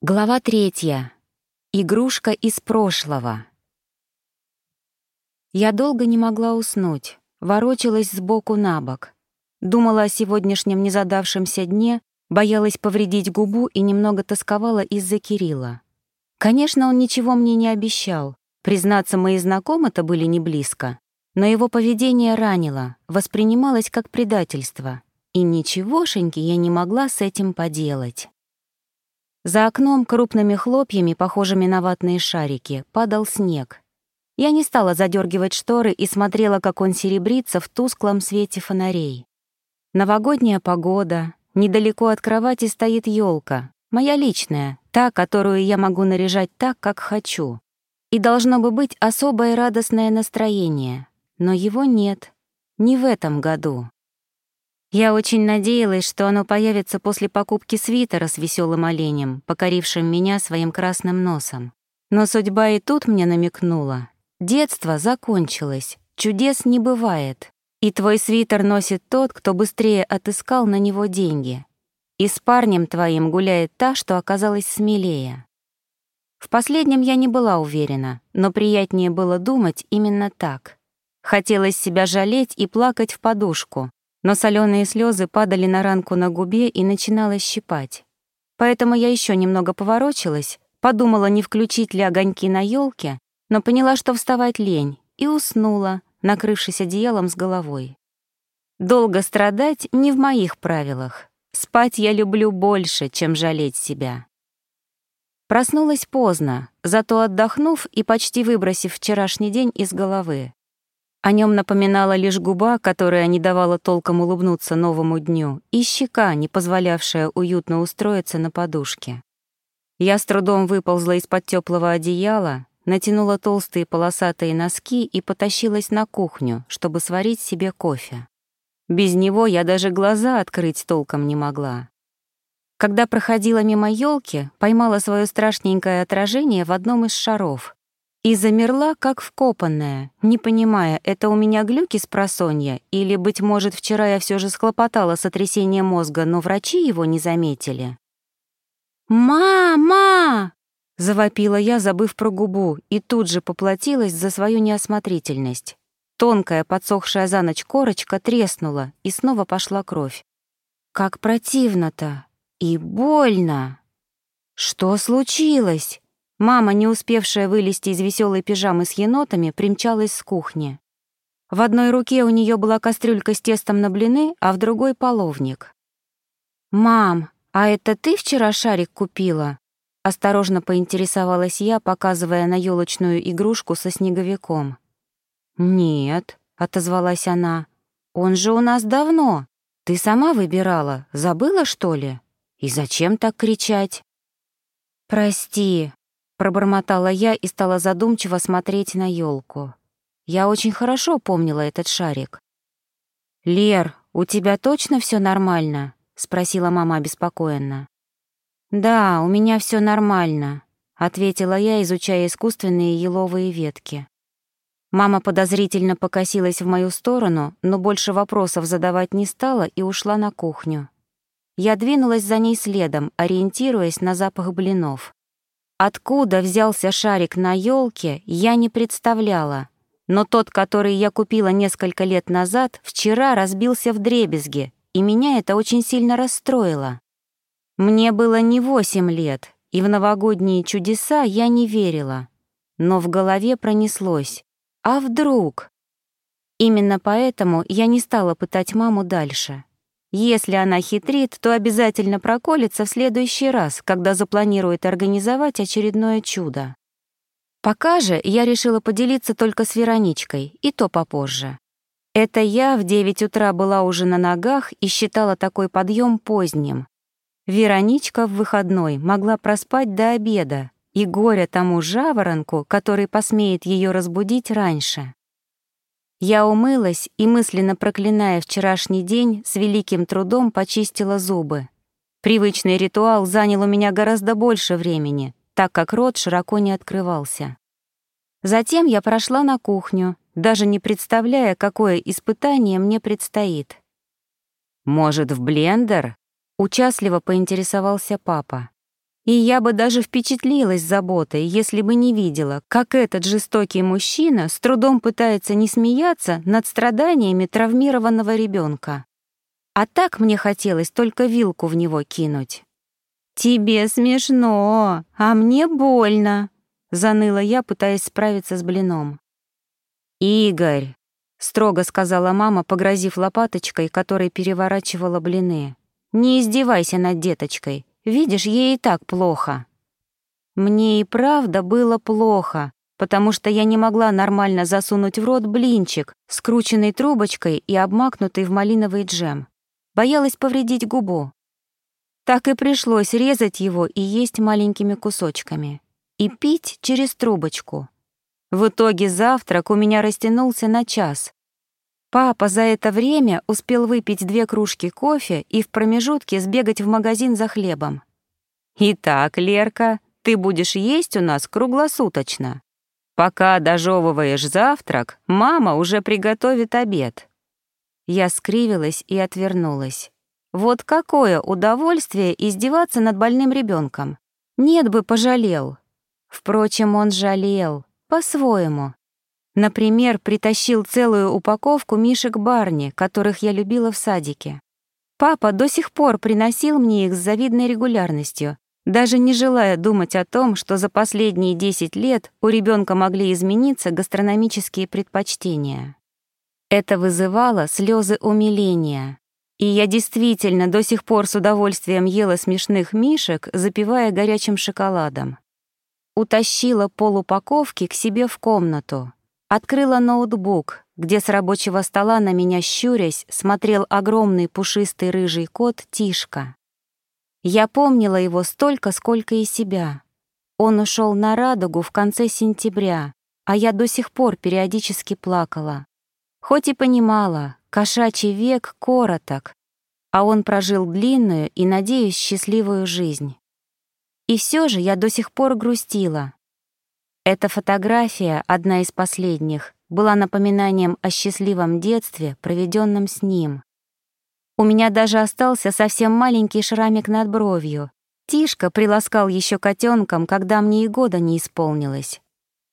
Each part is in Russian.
Глава третья. Игрушка из прошлого. Я долго не могла уснуть, ворочалась сбоку на бок. Думала о сегодняшнем незадавшемся дне, боялась повредить губу и немного тосковала из-за Кирилла. Конечно, он ничего мне не обещал. Признаться, мои знакомы-то были не близко. Но его поведение ранило, воспринималось как предательство. И ничегошеньки я не могла с этим поделать. За окном крупными хлопьями, похожими на ватные шарики, падал снег. Я не стала задергивать шторы и смотрела, как он серебрится в тусклом свете фонарей. Новогодняя погода, недалеко от кровати стоит елка, моя личная, та, которую я могу наряжать так, как хочу. И должно бы быть особое радостное настроение, но его нет, не в этом году. Я очень надеялась, что оно появится после покупки свитера с веселым оленем, покорившим меня своим красным носом. Но судьба и тут мне намекнула. Детство закончилось, чудес не бывает. И твой свитер носит тот, кто быстрее отыскал на него деньги. И с парнем твоим гуляет та, что оказалась смелее. В последнем я не была уверена, но приятнее было думать именно так. Хотелось себя жалеть и плакать в подушку, но соленые слезы падали на ранку на губе и начинало щипать. Поэтому я еще немного поворочилась, подумала, не включить ли огоньки на елке, но поняла, что вставать лень, и уснула, накрывшись одеялом с головой. Долго страдать не в моих правилах. Спать я люблю больше, чем жалеть себя. Проснулась поздно, зато отдохнув и почти выбросив вчерашний день из головы. О нем напоминала лишь губа, которая не давала толком улыбнуться новому дню, и щека, не позволявшая уютно устроиться на подушке. Я с трудом выползла из-под теплого одеяла, натянула толстые полосатые носки и потащилась на кухню, чтобы сварить себе кофе. Без него я даже глаза открыть толком не могла. Когда проходила мимо елки, поймала свое страшненькое отражение в одном из шаров и замерла, как вкопанная, не понимая, это у меня глюки с просонья, или, быть может, вчера я все же схлопотала сотрясение мозга, но врачи его не заметили. «Мама!» — завопила я, забыв про губу, и тут же поплатилась за свою неосмотрительность. Тонкая, подсохшая за ночь корочка треснула, и снова пошла кровь. Как противно-то! И больно! Что случилось? Мама, не успевшая вылезти из веселой пижамы с енотами, примчалась с кухни. В одной руке у нее была кастрюлька с тестом на блины, а в другой — половник. «Мам, а это ты вчера шарик купила?» Осторожно поинтересовалась я, показывая на елочную игрушку со снеговиком. «Нет», — отозвалась она, — «он же у нас давно. Ты сама выбирала, забыла, что ли? И зачем так кричать?» «Прости», Пробормотала я и стала задумчиво смотреть на елку. Я очень хорошо помнила этот шарик. «Лер, у тебя точно все нормально?» — спросила мама обеспокоенно. «Да, у меня все нормально», — ответила я, изучая искусственные еловые ветки. Мама подозрительно покосилась в мою сторону, но больше вопросов задавать не стала и ушла на кухню. Я двинулась за ней следом, ориентируясь на запах блинов. Откуда взялся шарик на елке, я не представляла. Но тот, который я купила несколько лет назад, вчера разбился в дребезги, и меня это очень сильно расстроило. Мне было не восемь лет, и в новогодние чудеса я не верила. Но в голове пронеслось. А вдруг? Именно поэтому я не стала пытать маму дальше. Если она хитрит, то обязательно проколется в следующий раз, когда запланирует организовать очередное чудо. Пока же я решила поделиться только с Вероничкой, и то попозже. Это я в 9 утра была уже на ногах и считала такой подъем поздним. Вероничка в выходной могла проспать до обеда, и горе тому жаворонку, который посмеет ее разбудить раньше. Я умылась и, мысленно проклиная вчерашний день, с великим трудом почистила зубы. Привычный ритуал занял у меня гораздо больше времени, так как рот широко не открывался. Затем я прошла на кухню, даже не представляя, какое испытание мне предстоит. «Может, в блендер?» — участливо поинтересовался папа. И я бы даже впечатлилась заботой, если бы не видела, как этот жестокий мужчина с трудом пытается не смеяться над страданиями травмированного ребенка. А так мне хотелось только вилку в него кинуть. «Тебе смешно, а мне больно», — заныла я, пытаясь справиться с блином. «Игорь», — строго сказала мама, погрозив лопаточкой, которой переворачивала блины, «не издевайся над деточкой. Видишь, ей и так плохо». Мне и правда было плохо, потому что я не могла нормально засунуть в рот блинчик, скрученный трубочкой и обмакнутый в малиновый джем. Боялась повредить губу. Так и пришлось резать его и есть маленькими кусочками. И пить через трубочку. В итоге завтрак у меня растянулся на час, Папа за это время успел выпить две кружки кофе и в промежутке сбегать в магазин за хлебом. «Итак, Лерка, ты будешь есть у нас круглосуточно. Пока дожевываешь завтрак, мама уже приготовит обед». Я скривилась и отвернулась. Вот какое удовольствие издеваться над больным ребенком. Нет бы пожалел. Впрочем, он жалел, по-своему. Например, притащил целую упаковку мишек Барни, которых я любила в садике. Папа до сих пор приносил мне их с завидной регулярностью, даже не желая думать о том, что за последние 10 лет у ребенка могли измениться гастрономические предпочтения. Это вызывало слезы умиления. И я действительно до сих пор с удовольствием ела смешных мишек, запивая горячим шоколадом. Утащила полупаковки к себе в комнату, Открыла ноутбук, где с рабочего стола на меня щурясь смотрел огромный пушистый рыжий кот Тишка. Я помнила его столько, сколько и себя. Он ушел на радугу в конце сентября, а я до сих пор периодически плакала. Хоть и понимала, кошачий век короток, а он прожил длинную и, надеюсь, счастливую жизнь. И все же я до сих пор грустила, эта фотография, одна из последних, была напоминанием о счастливом детстве, проведенном с ним. У меня даже остался совсем маленький шрамик над бровью. Тишка приласкал еще котенком, когда мне и года не исполнилось.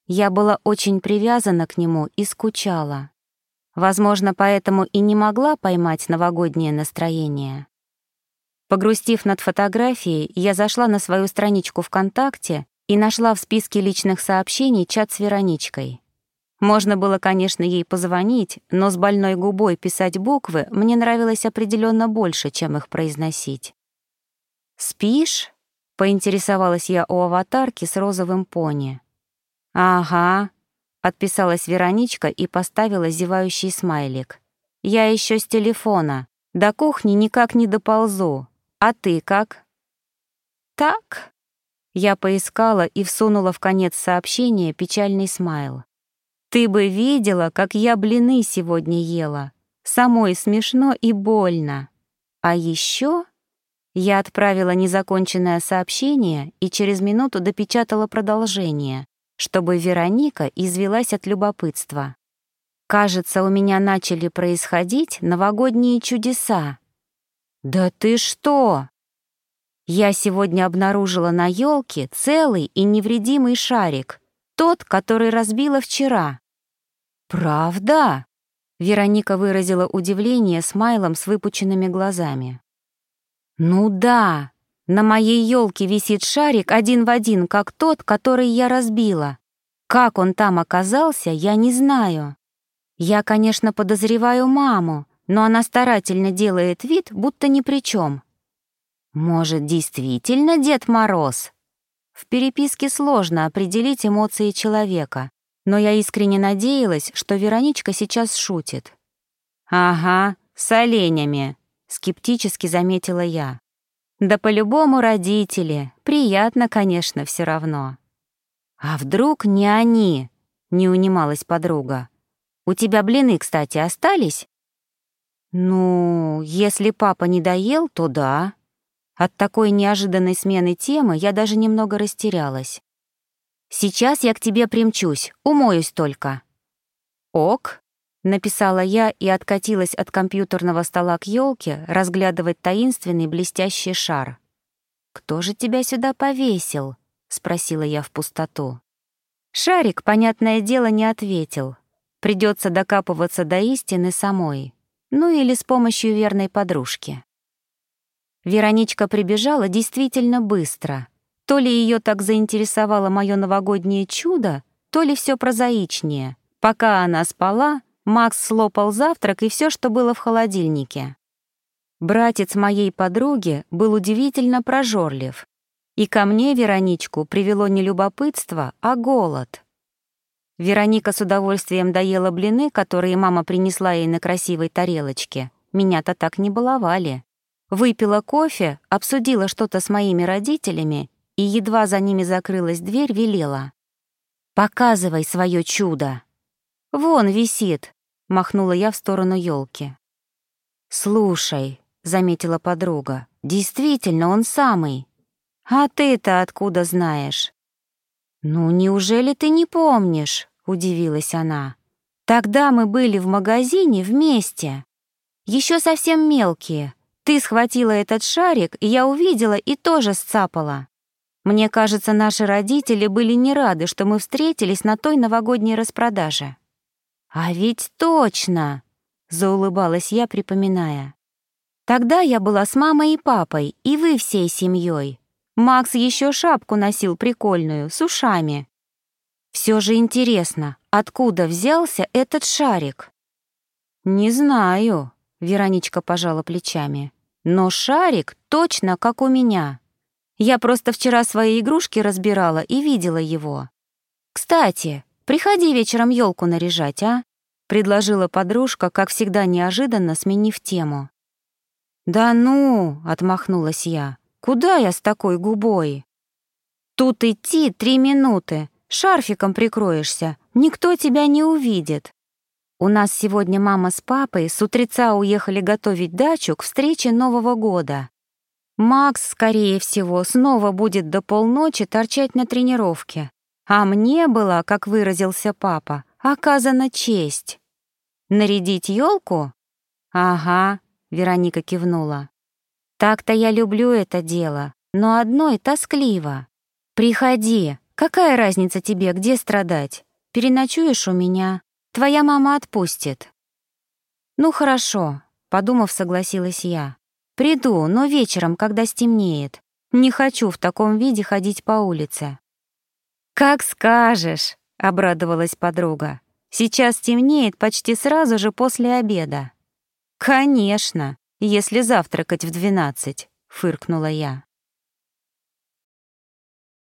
Я была очень привязана к нему и скучала. Возможно, поэтому и не могла поймать новогоднее настроение. Погрустив над фотографией, я зашла на свою страничку ВКонтакте и нашла в списке личных сообщений чат с Вероничкой. Можно было, конечно, ей позвонить, но с больной губой писать буквы мне нравилось определенно больше, чем их произносить. «Спишь?» — поинтересовалась я у аватарки с розовым пони. «Ага», — отписалась Вероничка и поставила зевающий смайлик. «Я еще с телефона. До кухни никак не доползу. А ты как?» «Так», я поискала и всунула в конец сообщения печальный смайл. «Ты бы видела, как я блины сегодня ела. Самой смешно и больно. А еще...» Я отправила незаконченное сообщение и через минуту допечатала продолжение, чтобы Вероника извелась от любопытства. «Кажется, у меня начали происходить новогодние чудеса». «Да ты что?» Я сегодня обнаружила на елке целый и невредимый шарик, тот, который разбила вчера. Правда? Вероника выразила удивление смайлом с выпученными глазами. Ну да, на моей елке висит шарик один в один, как тот, который я разбила. Как он там оказался, я не знаю. Я, конечно, подозреваю маму, но она старательно делает вид, будто ни при чем. Может, действительно Дед Мороз? В переписке сложно определить эмоции человека, но я искренне надеялась, что Вероничка сейчас шутит. «Ага, с оленями», — скептически заметила я. «Да по-любому родители. Приятно, конечно, все равно». «А вдруг не они?» — не унималась подруга. «У тебя блины, кстати, остались?» «Ну, если папа не доел, то да», от такой неожиданной смены темы я даже немного растерялась. «Сейчас я к тебе примчусь, умоюсь только». «Ок», — написала я и откатилась от компьютерного стола к елке разглядывать таинственный блестящий шар. «Кто же тебя сюда повесил?» — спросила я в пустоту. Шарик, понятное дело, не ответил. Придется докапываться до истины самой. Ну или с помощью верной подружки. Вероничка прибежала действительно быстро. То ли ее так заинтересовало мое новогоднее чудо, то ли все прозаичнее. Пока она спала, Макс слопал завтрак и все, что было в холодильнике. Братец моей подруги был удивительно прожорлив. И ко мне Вероничку привело не любопытство, а голод. Вероника с удовольствием доела блины, которые мама принесла ей на красивой тарелочке. Меня-то так не баловали. Выпила кофе, обсудила что-то с моими родителями и, едва за ними закрылась дверь, велела. «Показывай свое чудо!» «Вон висит!» — махнула я в сторону елки. «Слушай», — заметила подруга, — «действительно он самый. «А ты-то откуда знаешь?» «Ну, неужели ты не помнишь?» — удивилась она. «Тогда мы были в магазине вместе. Еще совсем мелкие. Ты схватила этот шарик, и я увидела и тоже сцапала. Мне кажется, наши родители были не рады, что мы встретились на той новогодней распродаже». «А ведь точно!» — заулыбалась я, припоминая. «Тогда я была с мамой и папой, и вы всей семьей. Макс еще шапку носил прикольную, с ушами. Все же интересно, откуда взялся этот шарик? Не знаю, Вероничка пожала плечами. Но шарик точно как у меня. Я просто вчера свои игрушки разбирала и видела его. Кстати, приходи вечером елку наряжать, а? предложила подружка, как всегда неожиданно сменив тему. «Да ну!» — отмахнулась я. Куда я с такой губой? Тут идти три минуты, шарфиком прикроешься, никто тебя не увидит. У нас сегодня мама с папой с утреца уехали готовить дачу к встрече Нового года. Макс, скорее всего, снова будет до полночи торчать на тренировке. А мне была, как выразился папа, оказана честь. Нарядить елку? Ага, Вероника кивнула. Так-то я люблю это дело, но одной тоскливо. Приходи, какая разница тебе, где страдать? Переночуешь у меня, твоя мама отпустит. Ну хорошо, подумав, согласилась я. Приду, но вечером, когда стемнеет. Не хочу в таком виде ходить по улице. Как скажешь, обрадовалась подруга. Сейчас темнеет почти сразу же после обеда. Конечно, если завтракать в двенадцать», — фыркнула я.